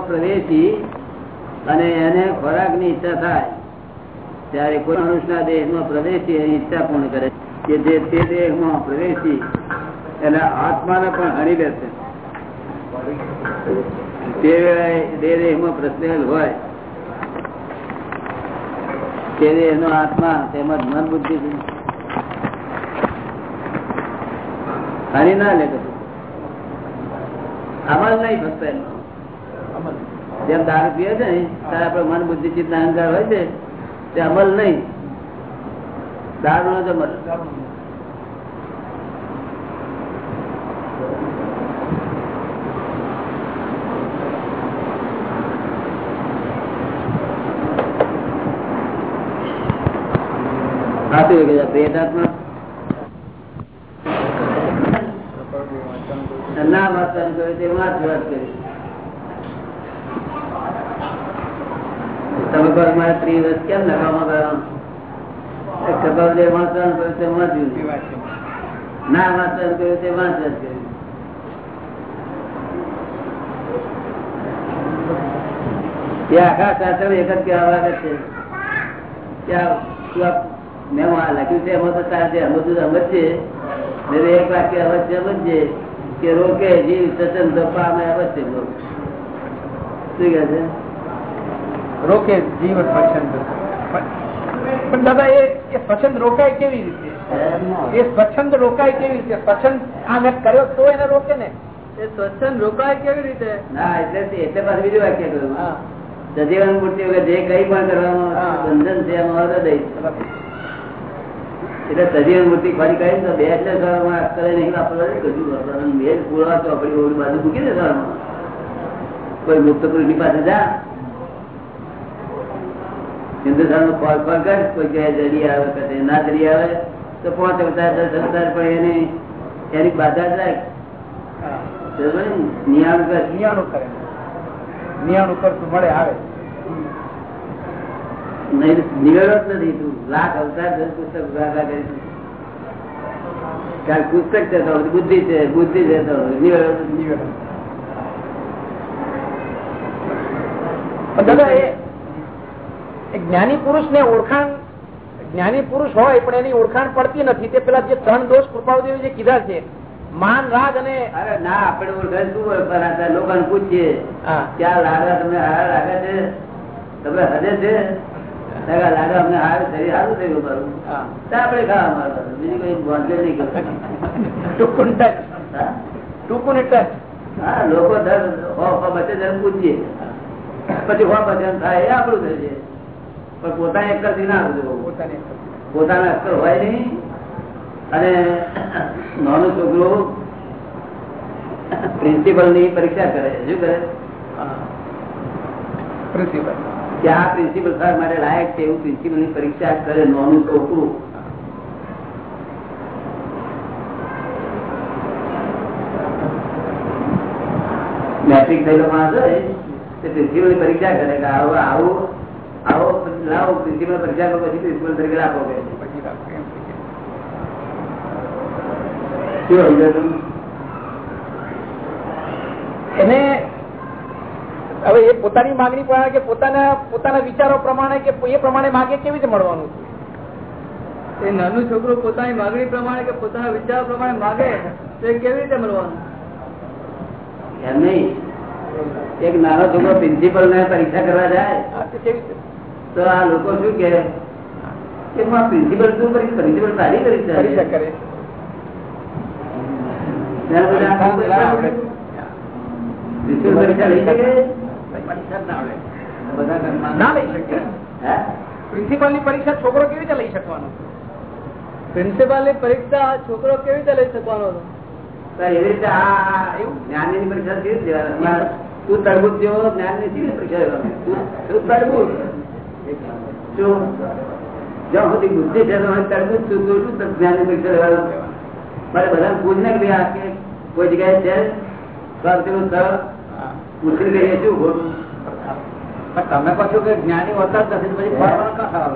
પ્રવેશી અને એને ખોરાકની ઈચ્છા થાય, ત્યારે કોઈ મનુષ્યના દેહમાં પ્રવેશી એની ઈચ્છા પૂર્ણ કરે કે જે તે દેહમાં પ્રવેશી, એના આત્માને પણ હણી લેશે તે દેહમાં પ્રસરેલ હોય તે દેહનો આત્મા તેમજ મન બુદ્ધિ હારી ના લે અમલ નહીં ફક્ત એનો. જેમ દારૂ પીએ છે ને ત્યારે આપડે મન બુદ્ધિ ચિત્ત અહંકાર હોય છે તે અમલ નહીં. દારૂ નો જ અમલ. આપી ગયા પ્રેતાત્મા ના વાંચવાનું કર્યું તે વાત કરી તમે કહો મારે ત્રીસ વર્ષ કેમ લખાવવા ગયો ખબર જે વાંચવાનું કહ્યું તે વાંચ્યું ના વાંચવાનું વાત આખા શાસ્ત્ર એક જ કહેવા લાગે છે. ત્યાં મેં લખ્યું છે એમાં તો તારે જે સમજશે એક વાક્ય અવશ્ય સમજશે કે રોકે જીવ સ્વતંત્ર પામે અવશ્ય શું કે છે? રોકે જીવ સ્વચ્છંદ. પણ દાદા એ સ્વચ્છંદ રોકાય કેવી રીતે? એ સ્વચ્છંદ રોકાય કેવી રીતે? સ્વચ્છંદ આ મેં કર્યો તો એને રોકે ને? એ સ્વચ્છંદ રોકાય કેવી રીતે? ના એટલે એટલે પાછું બીજું વાક્ય કહ્યું સજીવન મૂર્તિ વગર જે કઈ પણ કરવાનું બંધન છે એમાં હૃદય એટલે સજીવન મૂર્તિ ફરી કહે તો બે એટલે સવારમાં અત્યારે નહીં વાપરવા કશું વાપરવાનું બે પૂરવા તો આપણી ઓળી બાજુ મૂકી દે સવારમાં. કોઈ મુક્ત પુરુષની પાસે જા. હિન્દુસ્તાન નો કોલ કોલ કર કોઈ કહે જડી આવે કે ના જડી આવે. તો પાંચ અવતાર દસ અવતાર પણ એની એની બાધા જાય નિયાણું કર. નિયાણું કરે. નિયાણું કરતું મળે આવે. નિવેડો જ નથી તું. લાખ અવતાર દસ પુસ્તક કરી પુસ્તક છે તો બુદ્ધિ છે બુદ્ધિ છે તો નિવેડો નિવેડો. દાદા એ જ્ઞાની પુરુષ ને ઓળખાણ જ્ઞાની પુરુષ હોય પણ એની ઓળખાણ પડતી નથી. તે પેલા જે ત્રણ દોષ કૃપાદેવી જે કીધા છે માન રાગ અને અરે ના આપડે ઓળખાણ શું ઓળખાણ લોકો પૂછીએ. ક્યાં લાગા તમે હારા લાગે છે? તમે હદે છે? લાગા અમને હારું શરીર સારું થયું મારું આપડે ખાવા મારવાનું બીજું કઈ બોંધે નહીં ટૂંકું ટચ ટૂંકું ટચ હા લોકો બચે જયારે પૂછીએ. પછી હો ભજન થાય એ આપણું થાય છે. પણ પોતાની અક્કરથી ના પોતાના અક્કર હોય નહીં. અને નાનું છોકરો પ્રિન્સિપલની પરીક્ષા કરે શું કરે? પ્રિન્સિપલ કે આ પ્રિન્સિપલ સર મારે લાયક છે, એવું પ્રિન્સિપલની પરીક્ષા કરે નોનું છોકરું મેટ્રિક થયેલો માણસ હોય પ્રિન્સિપલની પરીક્ષા કરે કે આવો આવો આવો, લાવો પ્રિન્સિપલ પરીક્ષા કરો, પછી પ્રિન્સિપલ તરીકે રાખો કે. એને હવે એ પોતાની માંગણી પ્રમાણે કે પોતાના પોતાના વિચારો પ્રમાણે કે એ પ્રમાણે માગે કેવી રીતે મળવાનું? એ નાનું છોકરું પોતાની માંગણી પ્રમાણે કે પોતાના વિચારો પ્રમાણે માગે તો એ કેવી રીતે મળવાનું? એમ નહીં. એક નાનો છોકરો પ્રિન્સિપલ ને પરીક્ષા કરવા જાય તો આ લોકો શું કે પ્રિન્સિપલ શું કરી પ્રિન્સિપલ સારી પરીક્ષા કરે. પરીક્ષા લઈ શકે? ના લઈ શકે. પ્રિન્સિપલની પરીક્ષા છોકરો કેવી રીતે લઈ શકવાનો? પ્રિન્સિપાલની પરીક્ષા છોકરો કેવી રીતે લઈ શકવાનો? એવી રીતે આ જ્ઞાનની પરીક્ષા કેવી રીતે તું તરબૂજ જેવો જ્ઞાનની કેવી પરીક્ષા તું તરબૂજ જ્યાં સુધી બુદ્ધિ છે તરબૂજ છું તું શું જ્ઞાનની પરીક્ષા લેવાનું? મારે બધા પૂછ ને કે આ કોઈ જગ્યાએ છે? પૂછી લઈએ શું ખોટું તમે પાછું કે જ્ઞાની હોતા જ નથી પછી ફરવાનું ખરાબ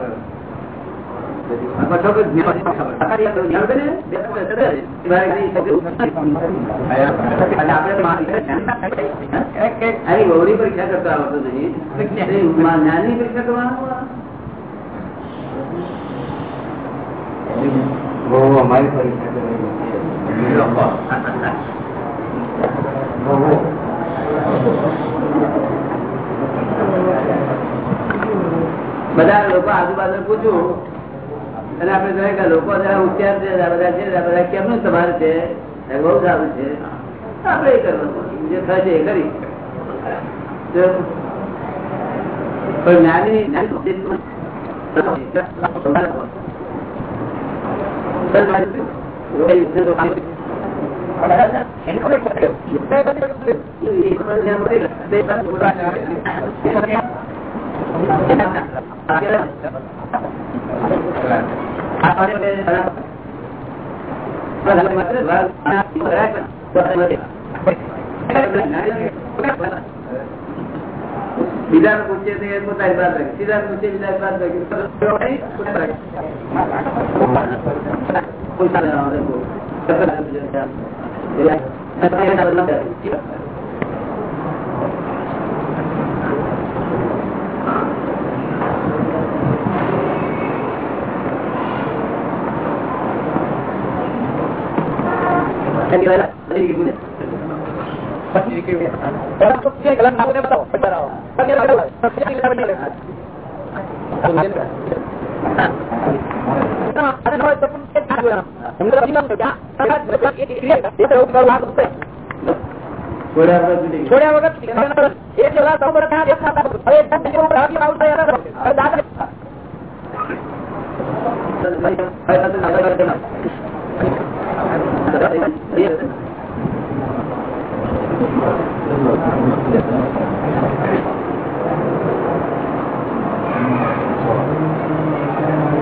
આની બહુની પરીક્ષા કરતા આવડતું નહીં. જ્ઞાનની પરીક્ષા કરવાનું અમારી પરીક્ષા બધા લોકો આજુબાજુ પૂછ્યું અને આપણે જોઈએ કે લોકો જરા હોશિયાર છે બધા છે બધા કેમનું તમારે છે? બહુ સારું છે. આપણે એ કરવાનું. જે થશે એ કરી. પણ જ્ઞાની બીજા પૂછે તો એ પોતાની વાત રાખે. સીધા પૂછે બીજા વાત રાખે. છોડ્યા વગર એક જલા સૌ બધા દાદા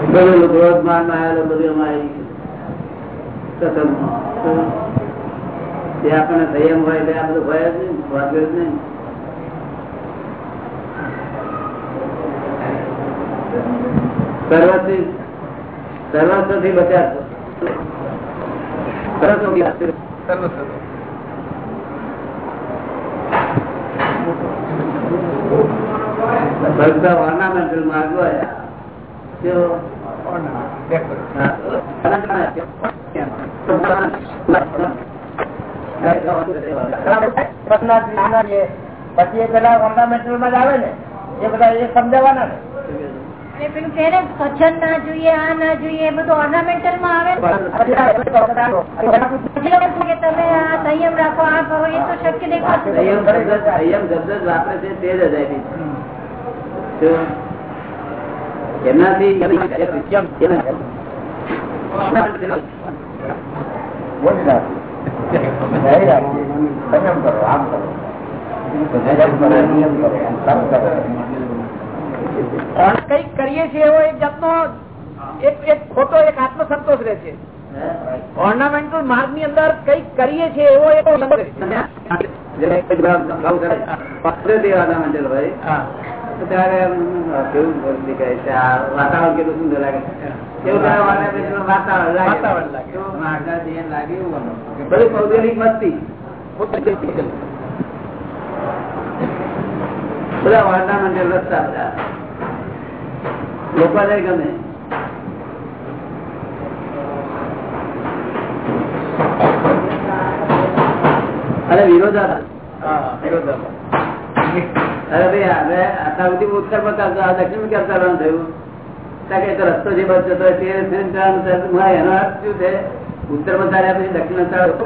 બધું ક્રોધ માનમાં આવેલો બધું અમારી કસમ જે આપણને જ નહીં. વાગ્યો જ નહીં બચ્યા સર્વસ્વ બધા ઓર્નામેન્ટલ માર્ગો પછી એ પેલા ઓર્નામેન્ટલમાં જ આવે ને એ બધા એ સમજાવવાના ને પેલું કહે ને સ્વચ્છંદ ના જોઈએ આ ના જોઈએ. એ બધું ઓર્નામેન્ટલમાં આવે ને. પછી લોકો કહે કે તમે આ સંયમ રાખો આ કરો એ તો શક્ય દેખાતું સંયમ શબ્દ સંયમ શબ્દ જ વાપરે છે તે જ અજાયબી છે. એમનાથી સંયમ કરો આમ કરો. સંયમ કરો. નિયમ કરો આમ કરો. કંઈક કરીએ છીએ એવો એક જાતનો એક એક ખોટો એક આત્મસંતોષ રહે છે. ઓર્નામેન્ટલ માર્ગની અંદર કંઈક કરીએ છીએ એવો એક વાતાવરણ કેટલું સુંદર લાગે વાતાવરણ લાગે. બધું ભૌગોલિક મસ્તી. બધા ornamental રસ્તા બધા. લોકોને ગમે. અરે વિરોધાભાસ. અરે ભાઈ હવે આટલા સુધી ઉત્તર ચાલતો આ દક્ષિણમાં ચાલવાનું થયું? કારણ કે રસ્તો જે બસ જતો તે એનો અર્થ શું છે? ઉત્તરમાં ચાલ્યા પછી દક્ષિણમાં ચાલવું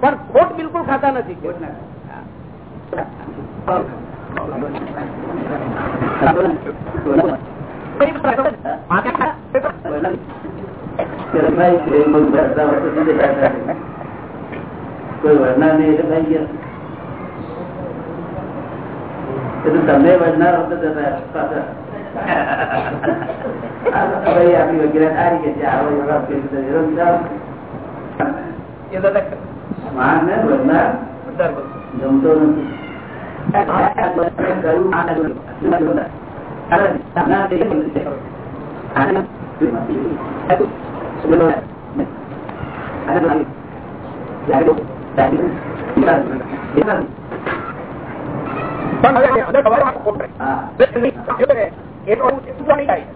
પણ ખોટ બિલકુલ ખાતા નથી ભાઈ કોઈ વળનાર નહીં એટલે થઈ ગયા એટલે તમને વળનાર હોતો. ભાઈ આપણી વગેરે સારી કે છે આવો એવા કેસ છે. એનો વિચાર માણસ ને વળનાર. જમતો નથી પણ હવે અંદર તમારે ખોટ રહે. એ તો નહીં થાય.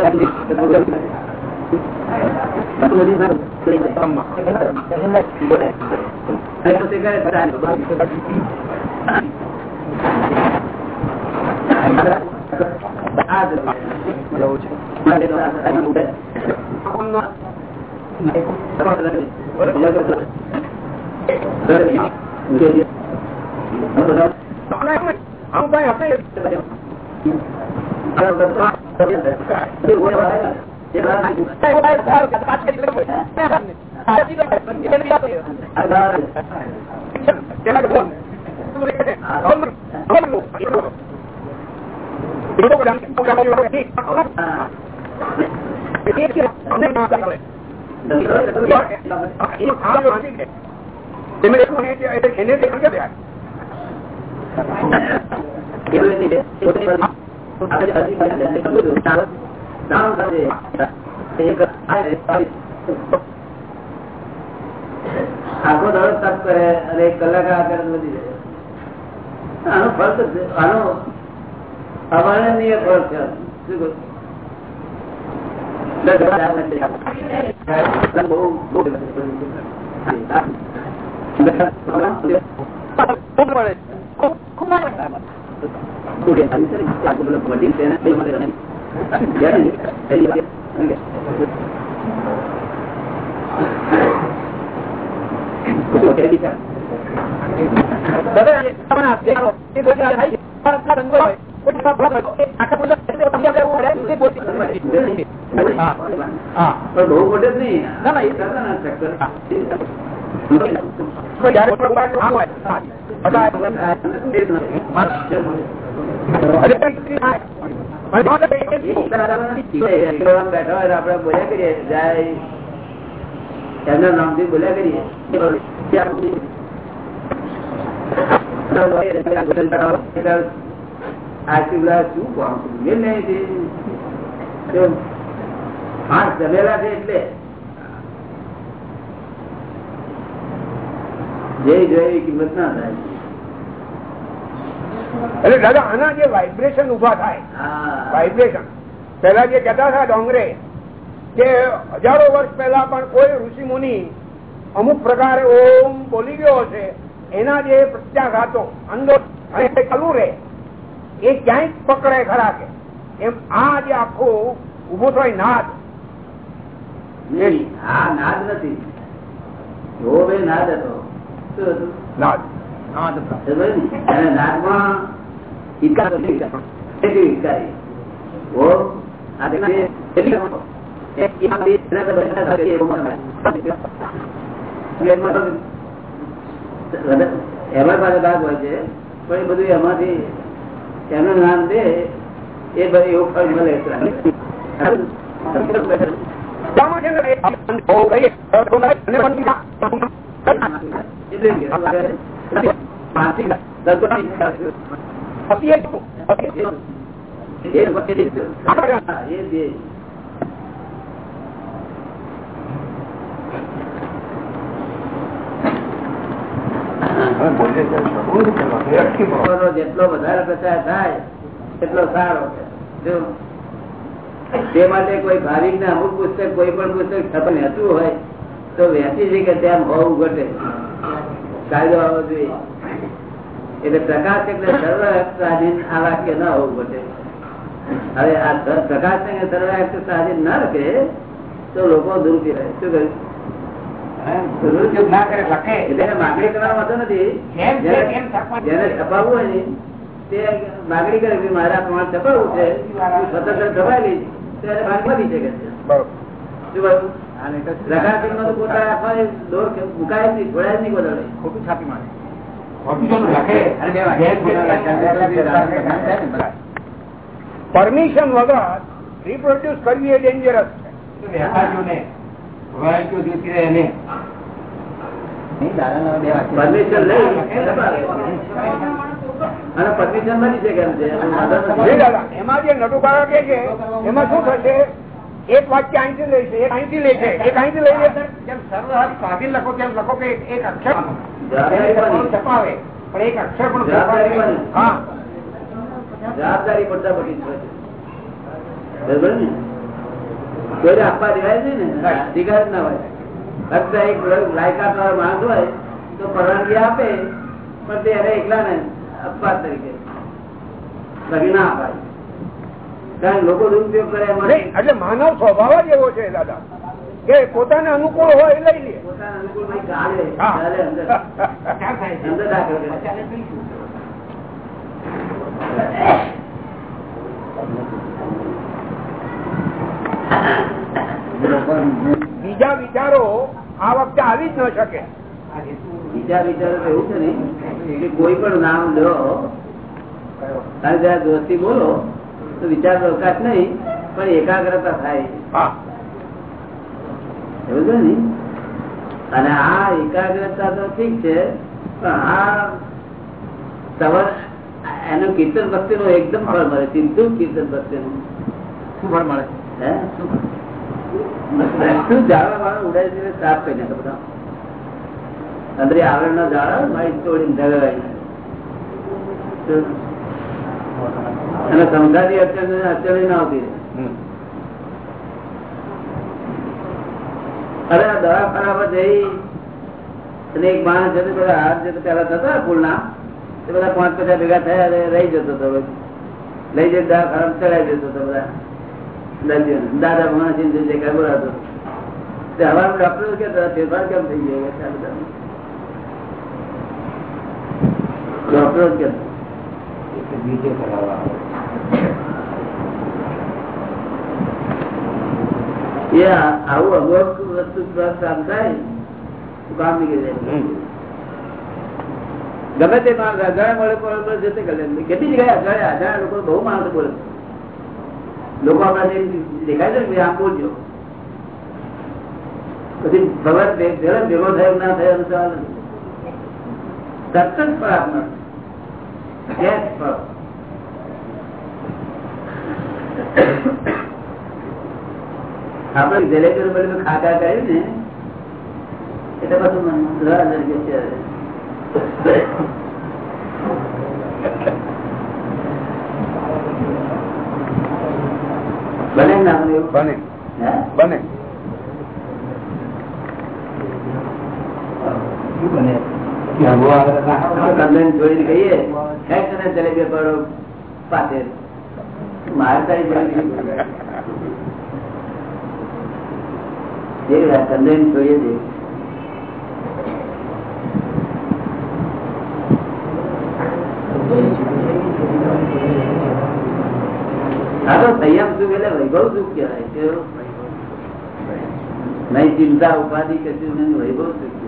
ચટણી પણ નહીં. નહીં થાય વાપરો છો. આમ ભાઈ આપણે આખો દડો તપ કરે અને એક કલાક આગળ વધી જાય આનો ફળ આનો અવર્ણનીય ફળ છે શું? બહુ મોટે જ નહીં ના, ના, એ- કરતા ના ચક્કર. આપડે બોલ્યા કરીએ બોલ્યા કરીએ આશી શું હા જમેલા છે એટલે જે જોઈ કિંમત ના થાય. એટલે દાદા આના જે વાઇબ્રેશન ઊભા થાય વાઇબ્રેશન પેલા જે કહેતા હતા ડોંગરે કે હજારો વર્ષ પહેલા પણ કોઈ ઋષિ મુનિ અમુક પ્રકારે ઓમ બોલી ગયો હશે એના જે પ્રત્યાઘાતો અંદર ચાલુ રહે. એ ક્યાંય પકડે ખરા કે. એમ આ જે આખો ઊભો થાય નાદ. આ નાદ નથી. નાદ હતો? નાદ? એમાં પાછો ભાગ હોય છે. પણ એ બધું એમાંથી, એનું નામ દે એ બધું એવું ફળ મળે શામાં જેટલો વધારે પ્રચાર થાય એટલો સારો તે માટે કોઈ ભાવિક ના અમુક પુસ્તક કોઈ પણ પુસ્તક છપન હતું હોય તો વહેતી છે કે તેમ હોવું ઘટે કાયદો આવવો જોઈએ. એટલે પ્રકાશ એટલે સર્વ સ્વાધીન આ વાક્ય ના હોવું પડે. હવે આ પ્રકાશ ને સર્વ સ્વાધીન ના લખે તો લોકો દુરુપયોગ શું કહ્યું? દુરુપયોગ ના કરે લખે. એટલે માગણી કરવાનો વાંધો નથી. જેને છપાવવું હોય ને તે માગણી કરે કે મારા પ્રમાણે છપાવવું છે. સ્વતંત્ર છપાવી લઈશ ભાગ વધી શકે છે. શું કહ્યું? પ્રકાશિતમાં આપવાની દોર મુકાય નહીં છોડાય નહીં બદલે ખોટું છાપી મારે. પરમિશન વગર રિપ્રોડ્યુસ કરવી એ ડેન્જરસ છે એમ છે એનો વાંધો જી નથી. દાદા એમાં જે નટુકારા કે છે એમાં શું થશે એક વાક્ય અહીંથી લે છે એક અહીંથી લે છે એક અહીંથી લઈ લે છે જેમ સર્વ સ્વાધીન લખો તેમ લખો કે એક અક્ષર? છપાવે. પણ એક અક્ષર પણ જવાબદારી પડતા કોઈને આપવા દેવાય છે ને? અધિકાર ના હોય. ફક્ત એક લાયકાત વાળો માણસ હોય તો પરવાનગી આપે પણ તે એને એકલા ને અપવાદ તરીકે લગી ના અપાય. કારણ લોકો દુરુપયોગ કરે એટલે માનવ સ્વભાવ જ એવો છે દાદા. કે પોતાને અનુકૂળ હોય લઈ લે. બીજા વિચારો આ વખતે આવી જ ન શકે. બીજા વિચારો એવું છે ને કે કોઈ પણ નામ લો અને જયારે દોસ્તી બોલો તો વિચાર અવકાશ નહીં પણ એકાગ્રતા થાય. હા. એવું છે ને? અને આ એકાગ્રતા તો ઠીક છે પણ આ સવર એનું કીર્તન ભક્તિ નું એકદમ ફળ મળે ચિંતુ કીર્તન ભક્તિ નું શું ફળ મળે? શું જાળવા વાળા ઉડાય છે સાફ કરી નાખે બધા. અંદર આવરણ ના જાળા મારી તોડીને ધગાવાય અને સમજાતી અત્યારે અત્યારે ના આવતી. અરે આ દવાખાનામાં જઈ અને એક માણસ જતો બધા હાથ જતો પેલા થતા ફૂલના એ બધા પાંચ પચાસ ભેગા થયા અને રહી જતો હતો લઈ જઈ દવાખાના ચડાવી દેતો હતો બધા. દર્દીઓને. દાદા માણસ જે કઈ બોલાતો હવા ડોક્ટર કે ફેરફાર કેમ થઈ ગયો? ડોક્ટર આ બધા? ડોક્ટરો જ કે એ આવું અમુક વસ્તુ કામ થાય કામ નીકળી જાય. ગમે તે માણસ અજાણ્યા મળે પણ જતે કરે કેટલી જગ્યાએ અજાણ્યા અજાણ્યા લોકો બહુ માણસ બોલે લોકો આપણા દેખાય છે ને આમ બોલજો પછી ભગવાન ભેગો થયો ના થયો નથી. તરત જ ગેસ ફળ આપણે જલેબી બલેબી ખાતા કર્યું ને એટલે બધું ગયો છે. બને એવું? બને હે? બને જોઈને કહીએ "હે તને જલેબી પડો પાસે મારે તારી વાત જોઈએ છે. ચિંતા ઉપાધિ કશું નહીં વૈભવ સુખ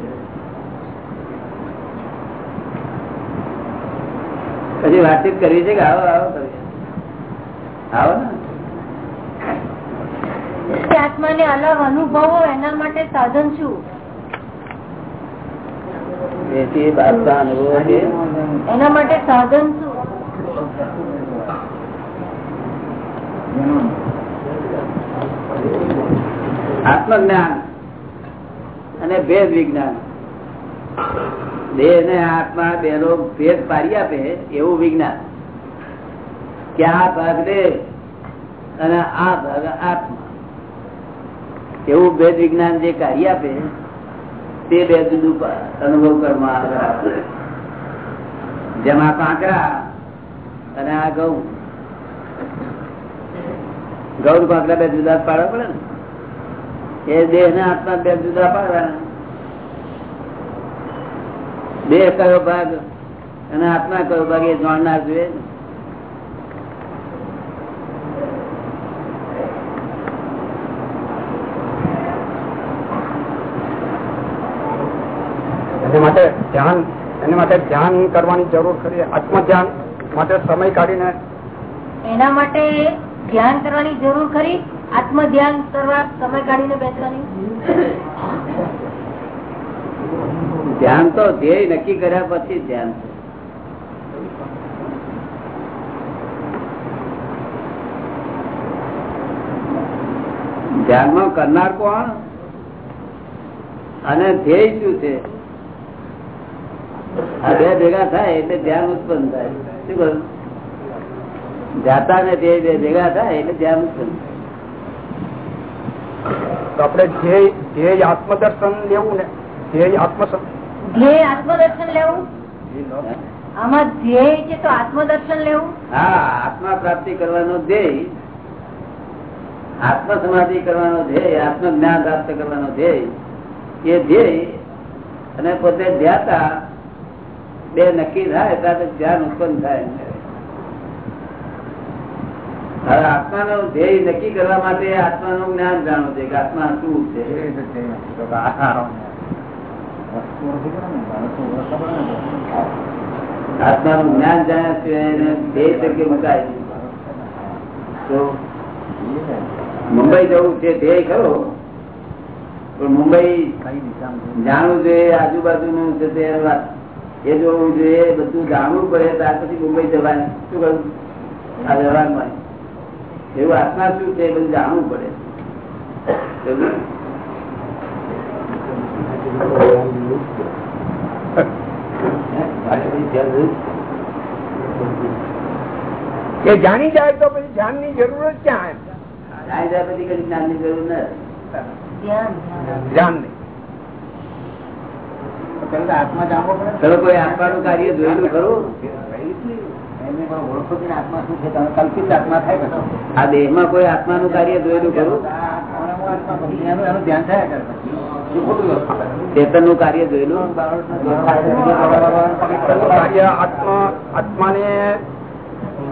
પછી વાતચીત કરવી છે કે આવો આવો કરીએ? આવો ને? આત્માને અલગ અનુભવો એના માટે સાધન શું એના માટે સાધન શું આત્મજ્ઞાન અને ભેદ વિજ્ઞાન. દેહ ને આત્મા બેનો ભેદ પાડી આપે એવું વિજ્ઞાન. કે આ ભાગ દેહ અને આ ભાગ આત્મા. એવું ભેદ વિજ્ઞાન જે કાર્ય આપે, તે બે જુદું અનુભવ કરવામાં જેમાં કાંકરા અને આ ઘઉં. ઘઉં કાંકરા બે જુદા પાડવા પડે ને. એ દેહ ને આત્મા બે જુદા પાડવાના. દેહ કયો ભાગ અને આત્મા કયો ભાગ એ જાણનાર જોઈએ ને. એના માટે ધ્યાન એના માટે ધ્યાન કરવાની જરૂર ખરી આત્મધ્યાન માટે સમય કાઢીને. એના માટે ધ્યાન કરવાની જરૂર ખરી આત્મ ધ્યાન કરવા સમય કાઢીને બેસવાની? ધ્યાન તો ધ્યેય નક્કી કર્યા પછી ધ્યાન. ધ્યાનમાં કરનાર કોણ? અને ધ્યેય શું છે? આ બે ભેગા થાય એટલે ધ્યાન ઉત્પન્ન થાય. શું કહ્યું જાતા ને તે બે ભેગા થાય એટલે ધ્યાન ઉત્પન્ન તો આપણે ધ્યેય ધ્યેય આત્મદર્શન લેવું ને? ધ્યેય આત્મ ધ્યેય આત્મદર્શન લેવું? આમાં ધ્યેય છે તો આત્મદર્શન લેવું? હા આત્મા પ્રાપ્તિ કરવાનો ધ્યેય આત્મ સમાધિ કરવાનો ધ્યેય આત્મ જ્ઞાન પ્રાપ્ત કરવાનો ધ્યેય એ ધ્યેય અને પોતે ધ્યાતા બે નક્કી થાય ત્યારે ધ્યાન ઉત્પન્ન થાય હવે આત્માનું ધ્યેય નક્કી કરવા માટે આત્માનું જ્ઞાન જાણવું છે કે આત્મા શું છે. આત્માનું જ્ઞાન જાણ્યા છે એને ધ્યેય તરીકે મુકાય તો મુંબઈ જવું છે ધ્યેય ખરો પણ મુંબઈ જાણવું જોઈએ આજુબાજુનું છે તે વાત. એ જોવું જોઈએ બધું જાણવું પડે ત્યાર પછી મુંબઈ જવાનું શું કહ્યું? આ વ્યવહારમાં. એવું આત્મા શું છે એ બધું જાણવું પડે. એ જાણી જાય તો પછી ધ્યાનની જરૂર જ ક્યાં જાણી જાય પછી કઈ જ્ઞાનની જરૂર નથી. ધ્યાન ધ્યાન નહીં તમે કોઈ આત્માનું કાર્ય જોયેલું ખરું? કલ્પિત આત્મા. આ દેહમાં કાર્ય જોયેલું ખરું. ચેતનનું કાર્ય જોયેલું? કાર્ય આત્મા આત્માને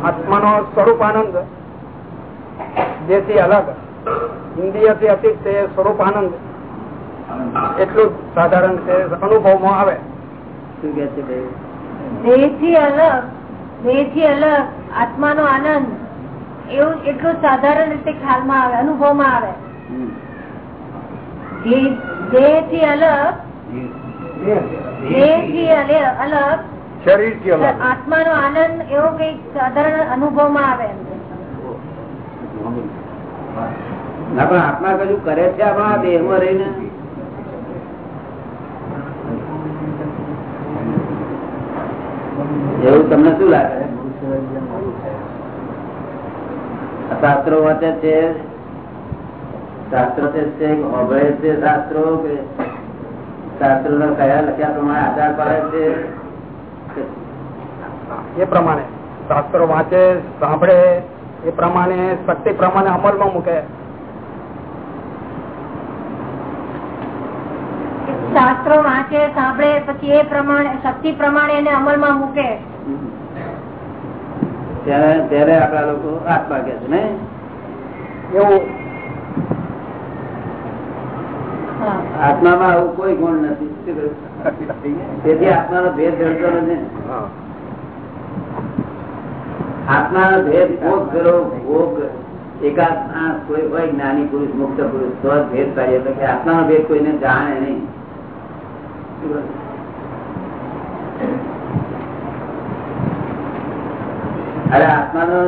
આત્માનો સ્વરૂપ આનંદ જેથી અલગ. ઇન્દ્રિયથી અતીત તે સ્વરૂપ આનંદ એટલું સાધારણ છે અનુભવમાં આવે. શું કે છે? દેહથી અલગ દેહથી અલગ આત્માનો આનંદ એવું એટલું સાધારણ રીતે ખ્યાલમાં આવે અનુભવમાં આવે. દેહ- અલગ અલગ શરીરથી અલગ. આત્માનો આનંદ એવો કંઈક સાધારણ અનુભવમાં આવે ના પણ આત્મા કજું કરે છે આપણા દેહમાં રહીને? એવું તમને શું લાગે? શાસ્ત્રો વાંચે છે? શાસ્ત્રો હોભળે છે શાસ્ત્રો કે શાસ્ત્રો ના કયા લખ્યા પ્રમાણે આધાર પાડે છે? એ પ્રમાણે. શાસ્ત્રો વાંચે સાંભળે એ પ્રમાણે શક્તિ પ્રમાણે અમલમાં મૂકે. શાસ્ત્રો વાંચે સાંભળે પછી એ પ્રમાણે શક્તિ પ્રમાણે એને અમલમાં મૂકે. ત્યારે ત્યારે આપડા લોકો આત્મા કે છે ને? એવું. આત્મામાં આવું કોઈ ગુણ નથી? તેથી આત્માનો ભેદ જડતો નથી. આત્માનો ભેદ ભોગ કરો ભોગ. એકાદ કોઈ હોય જ્ઞાની પુરુષ મુક્ત પુરુષ તો ભેદ પાડીએ. તો કે આત્માનો ભેદ કોઈને જાણે નહીં? અરે આત્માનો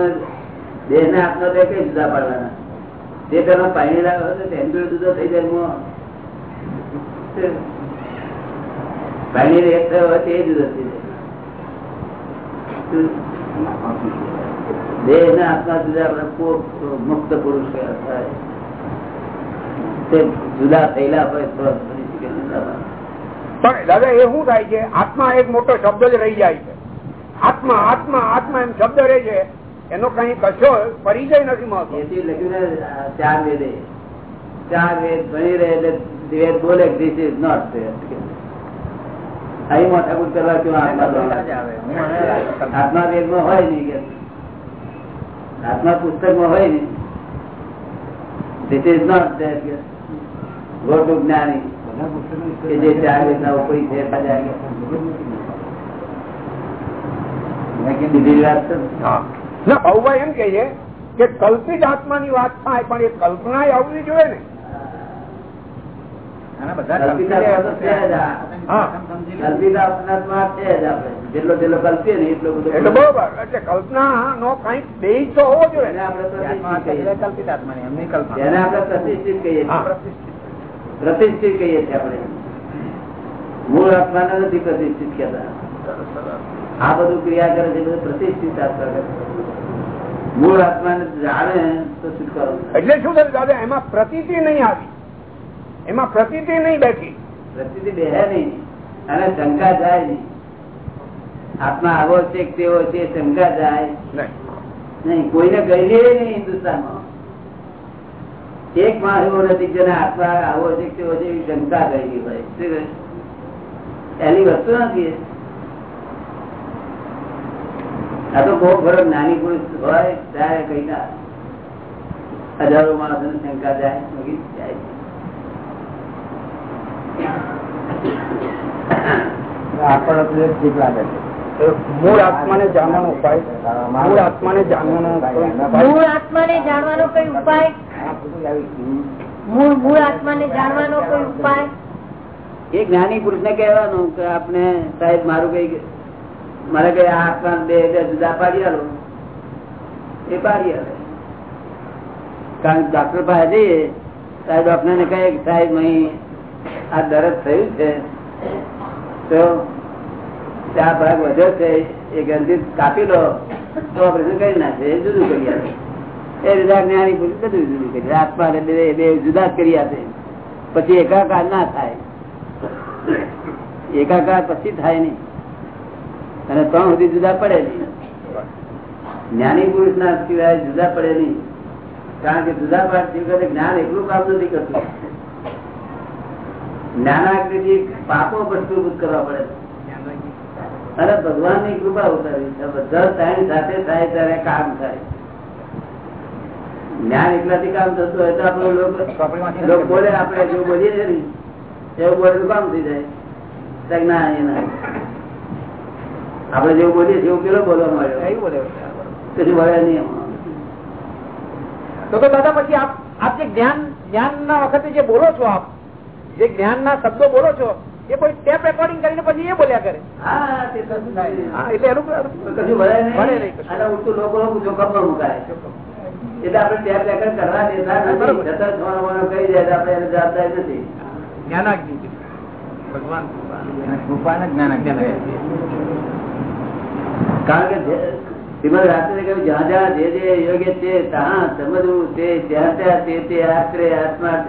દેહ ને આત્મા બે કઈ જુદા પાડવાના તે પેલા પાણી લાવ્યો હતો તેમ બી જુદો થઈ જાય પાણી એક થયો હોય તે જ રસ્તી દેહ ને આત્મા જુદા મુક્ત પુરુષ કહેવાય. તે જુદા થયેલા હોય તો જુદા. પણ દાદા એ શું થાય છે? આત્મા એક મોટો શબ્દ જ રહી જાય છે. આત્મા આત્મા આત્મા એમ શબ્દ રહે છે. એનો કઈ કશો પરિચય નથી મળતો. ચાર વેદે. ચાર વેદ ભણી રહે એટલે વેદ બોલે ધીસ ઇઝ નોટ અહીં માથાકૂટ કરવા ક્યું આત્મા આત્મા વેદ હોય નહીં કે. આત્મા પુસ્તકમાં હોય નહીં. ધીસ ઇઝ નોટ ગોટુ જ્ઞાની. કે જે ચાર વેદ ઉપરી છે. ને? એમ કે છે કે કલ્પિત આત્માની વાત થાય પણ એ કલ્પના આવવી જોઈએ ને. કલ્પના નો કંઈક બેઝ તો હોવો જોઈએ. એને આપણે પ્રતિષ્ઠિત કહીએ. એમની કલ્પના. આપણે પ્રતિષ્ઠિત કહીએ. પ્રતિષ્ઠિત કહીએ છીએ આપણે. મૂળ આત્માને નથી પ્રતિષ્ઠિત કહેતા. આ બધું ક્રિયા કરે છે બધું પ્રતિષ્ઠિત આત્મા કરે. મૂળ આત્માને જાણે તો છુટકારો એટલે શું થયું? દાદા એમાં પ્રતીતિ નહીં આવી. એમાં પ્રતિતિ નહીં બેઠી. પ્રતિષ્ઠિત બેહે નહીં. અને શંકા જાય નહીં. આત્મા આવો છે તેવો છે શંકા જાય નહીં. કોઈને કહીએ નહીં હિન્દુસ્તાનમાં. એક માણસ એવો નથી જેને આત્મા આવો છે તેવો છે એવી શંકા કહેલી હોય શું કહે? એની વસ્તુ નથી આ તો બહુ ફરક નાની પુરુષ હોય ત્યારે કઈ ના હજારો માણસો શંકા જાય મૂકી જાય મૂળ આત્માને જાણવાનો ઉપાય મૂળ આત્માને જાણવાનો? મૂળ આત્માને જાણવાનો કઈ ઉપાય એક જ્ઞાની પુરુષ ને કહેવાનું કે આપણે સાહેબ મારું કઈ મારે કઈ આ આત્મા બે જુદા પાડી આલો. એ પાડી આવે કારણ કે ડોક્ટર પાસે જઈએ સાહેબ ડોક્ટર ને કહે સાહેબ અહીં આ દરદ થયું છે. તો ચાર ભાગ વધ્યો છે એ ગ્રંથિ કાપી લો. તો ઓપરેશન કરી નાખે એ જુદું કરી આપે જ્ઞાની પુરુષ બધું જુદું કરી આત્મા બે જુદા કરી આપે. પછી એકાકાર ના થાય. એકાકાર પછી થાય નહીં. અને ત્રણ સુધી જુદા પડે નહીં. જ્ઞાની પુરુષ ના સિવાય જુદા પડે નહીં. કારણ કે જુદા પાડતી જ્ઞાન એટલું કામ નથી કરતું. જ્ઞાનાકૃતિ પાપો ભસ્મીભૂત કરવા પડે અને ભગવાનની કૃપા ઉતારી બધા સાયન્સ સાથે થાય ત્યારે કામ થાય. જ્ઞાન એકલાથી કામ થતું હોય તો આપડે લોકો બોલે આપડે જો બોલીએ છે ને એવું બોલેલું કામ થઈ જાય. ના. એના આપડે જેવું બોલીએ એવું પેલો બોલવા મળ્યો પછી મળે નહીં તો તો દાદા પછી આપ આપ જે જ્ઞાન જ્ઞાન ના વખતે જે બોલો છો આપ જે જ્ઞાન ના શબ્દો બોલો છો એ કોઈ ટેપ રેકોર્ડિંગ કરીને પછી એ બોલ્યા કરે. એટલે એનું કશું વળે નહીં. ઉલટું લોકો જોખમમાં મુકાય. એટલે આપણે ટેપ રેકર્ડ કરવા દેતા નથી બરોબર. છતાં મોડો કહી દે આપણે એને જવાબદારી નથી. જ્ઞાનાગ્નિ ભગવાન કૃપાને. જ્ઞાન કારણ કે જે- શ્રીમદ રાત્રે કહ્યું જ્યાં જ્યાં જે જે યોગ્ય છે ત્યાં સમજવું તે ત્યાં ત્યાં તે તે આશરે આત્મા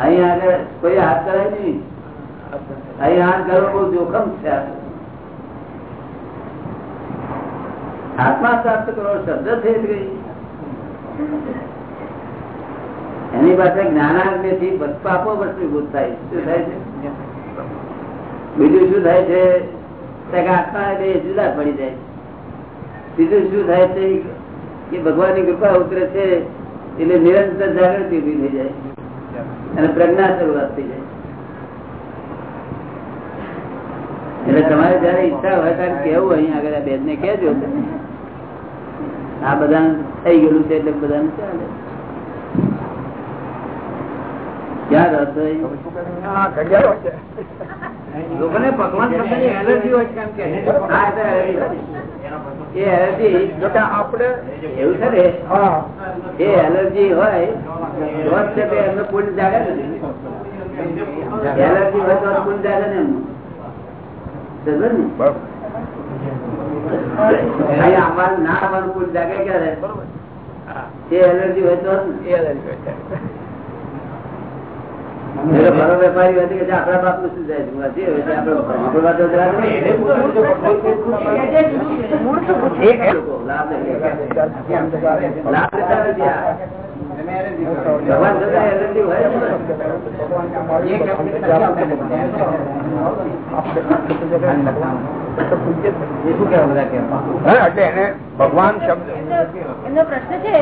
અહીં આગળ કોઈ હાથ કરાય નહીં. અહીં હાથ કરવો બહુ જોખમ છે આત્મા પ્રાપ્ત કરો શબ્દ થઈ ગઈ. એની પાસે જ્ઞાનાગ્નિ થી પાપો વસ્તુભૂત થાય. શું થાય છે? બીજું શું થાય છે? આત્મા બે જુદા પડી જાય બીજું શું થાય છે? કે ભગવાનની કૃપા ઉતરે છે એટલે નિરંતર જાગૃતિ ઊભી થઈ જાય. અને પ્રજ્ઞા શરૂઆત થઈ જાય. એટલે તમારે જયારે ઈચ્છા હોય ત્યારે કેવું અહીંયા આગળ બેન ને કેજો આ બધા થઈ ગયેલું છે એટલે બધાને ચાલે. લોકોને ભગવાન શબ્દની એલર્જી હોય કેમ કે એ આપણે એવું છે ને? એ એલર્જી હોય તો જ છે તે એમનું પુણ્ય જાગે ને એલર્જી હોય તો જ જાગે ને એમનું. સમજે ને? આવવાનું કોઈ જાગે ક્યારે એ એલર્જી હોય તો બરો વેપારી હતી કે આપણા બાપનું શું જાય એટલે એને ભગવાન શબ્દ. એમનો પ્રશ્ન છે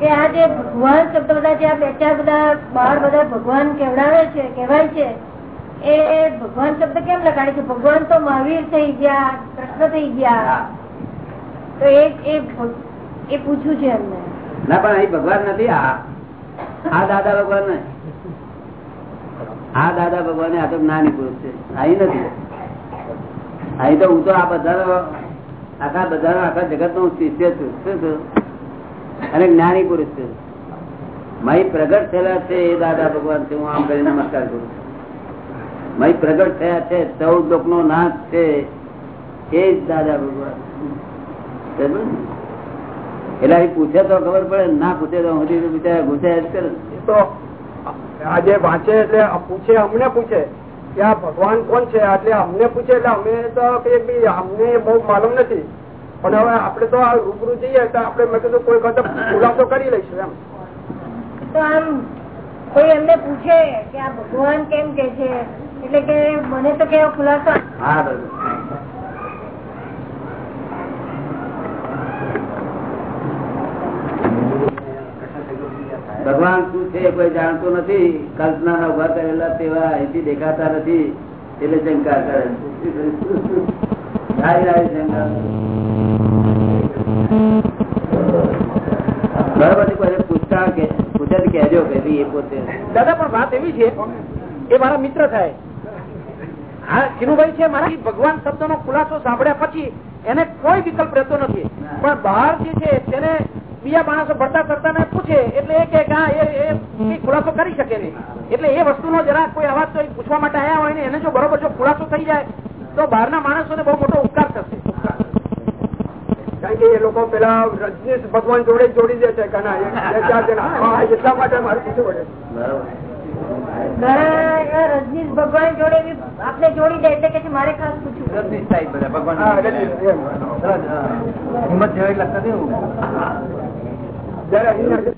કે આ જે ભગવાન શબ્દ બધા જે આ બે ચાર બધા બહાર બધા ભગવાન કેવડાવે છે કેવાય છે એ ભગવાન શબ્દ કેમ લગાડે છે? ભગવાન તો મહાવીર થઈ ગયા કૃષ્ણ થઈ ગયા. તો એ પૂછ્યું છે એમને. ના પણ અહીં ભગવાન નથી. આ આ દાદા ભગવાન આ દાદા ભગવાન આ તો જ્ઞાની પુરુષ છે. અહીં નથી. અહીં તો હું તો આ બધાનો, આખા બધાનો, આખા જગત નો શિષ્ય છું. શું છું? અને જ્ઞાની પુરુષ છું. મય પ્રગટ થયેલા છે એ દાદા ભગવાન છે હું આમ કરી નમસ્કાર કરું મય પ્રગટ થયા છે, ચૌદ લોક નો નાશ છે, એ જ દાદા ભગવાન. એટલે અહીં પૂછે તો ખબર પડે, ના પૂછે તો તો બિચારા કરે. તો આજે વાંચે એટલે પૂછે, અમને પૂછે. કે આ ભગવાન કોણ છે? એટલે અમને પૂછે એટલે અમે તો કહીએ અમને બહુ માલુમ નથી. પણ હવે આપડે તો આ રૂબરૂ જઈએ તો આપડે મેં કીધું કોઈ વખત ખુલાસો કરી લઈશું એમ. તો આમ કોઈ એમને પૂછે કે આ ભગવાન કેમ કે છે? એટલે કે મને તો કેવો ખુલાસો. હા બરોબર ભગવાન શું છે કોઈ જાણતું નથી. કલ્પના ના ઊભા કરેલા તેવા અહીંથી દેખાતા નથી. એટલે શંકા કરે બરોબર પૂછતા કે પૂછે તો કે એ પોતે. દાદા પણ વાત એવી છે એ મારા મિત્ર થાય. હા કિનુભાઈ છે મારા ભગવાન શબ્દ નો ખુલાસો સાંભળ્યા પછી એને કોઈ વિકલ્પ રહેતો નથી. પણ બહાર જે છે તેને બીજા માણસો ભરતા કરતા ને પૂછે એટલે એ કે હા એ એ ખુલાસો કરી શકે નહીં. એટલે એ વસ્તુનો જરા કોઈ અવાજ તો પૂછવા માટે આવ્યા હોય ને એને જો બરોબર જો ખુલાસો થઈ જાય તો બહારના માણસોને બહુ મોટો ઉપકાર થશે. કારણ કે એ લોકો પેલા રજનીશ ભગવાન જોડે જોડી દે છે એટલા માટે મારે પૂછવું પડે. રજનીશ ભગવાન જોડે આપણે જોડી દે એટલે કે મારે ખાસ પૂછવું સાહેબ રજનીશ, ભગવાન હિંમત જેવા લગતા Ya era niña.